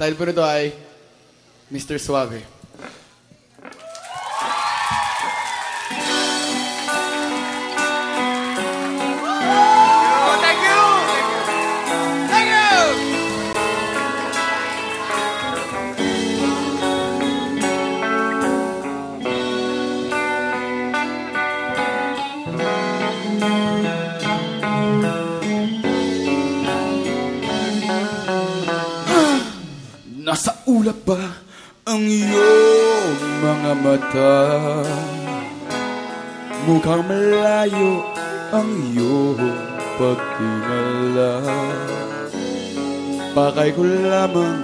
Dahil po nito ay Mr. Suave. Nasa ulap ba ang iyong mga mata? Mukhang malayo ang iyong pagtingala. Pakay ko lamang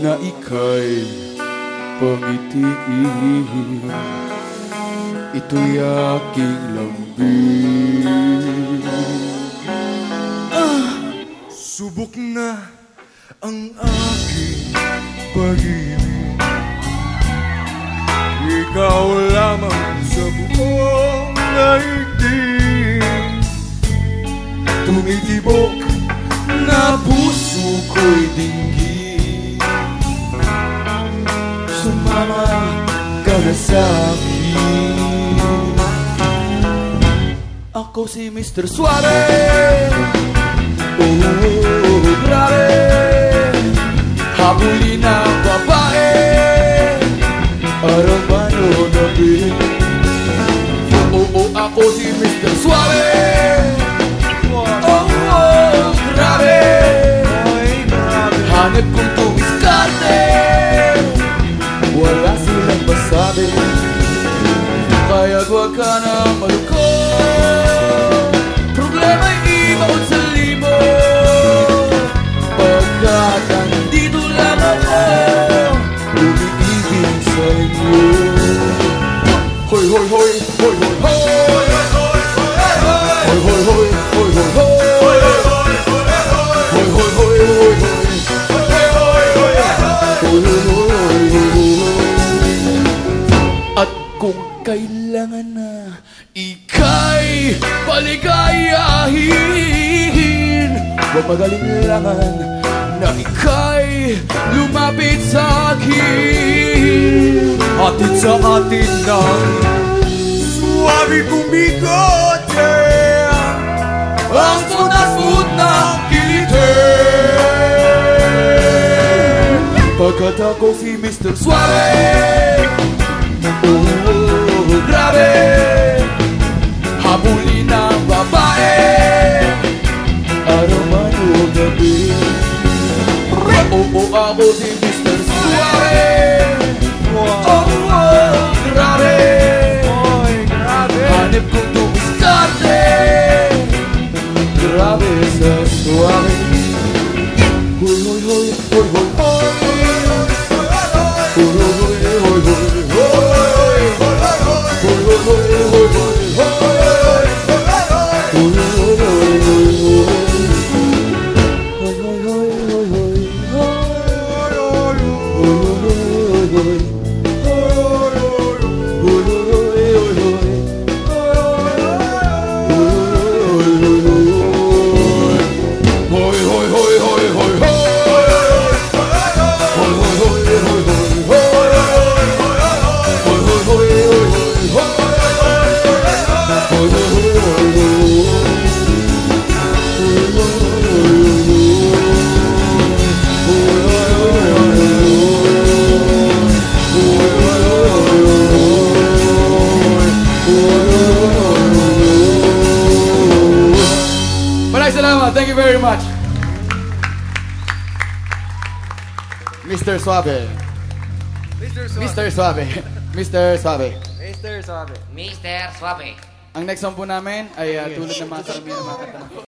na ika'y pangitiin. Ito'y aking lambing. Subok na ang aking pag-ibig Ikaw lamang sa buong daigdig Tumitibok na puso ko'y dinggin Sumama ka na sa Ako si Mr. Suave Oh, grabe Habulin ang babae. Araw man o gabi? Oo, ako si Mr. Suave Oh, oh, grabe. Hanap kong tumiskarte. Wala silang masabi. Kaya't huwag ka na malungkot Hoy Hoy, hoy, hoy, hoy, hoy, hoy Hoy, hoy, hoy, hoy, hoy At kung kailangan na ika'y paligayahin Huwag magalinlangan na ika'y lumapit sa akin. Atid sa atin ng suwabi kong bigote Ang punas-put ng kilite. Pagkat ako si Mr. Suave Oh, grabe. Habulin ang Oo, ako si Mr. Suave Oh, oh, grabe Hanip kong tumiskarte Grabe sa suave Hoy, hoy, hoy, hoy, hoy, hoy Hoy, Thank you very much. Mr. Suave. Mr. Suave. Mr. Suave. Mr. Suave. Mr. Suave. Mr. Suave. Ang next song po namin ay uh, tulad ng mga karamihan ng mga kanta.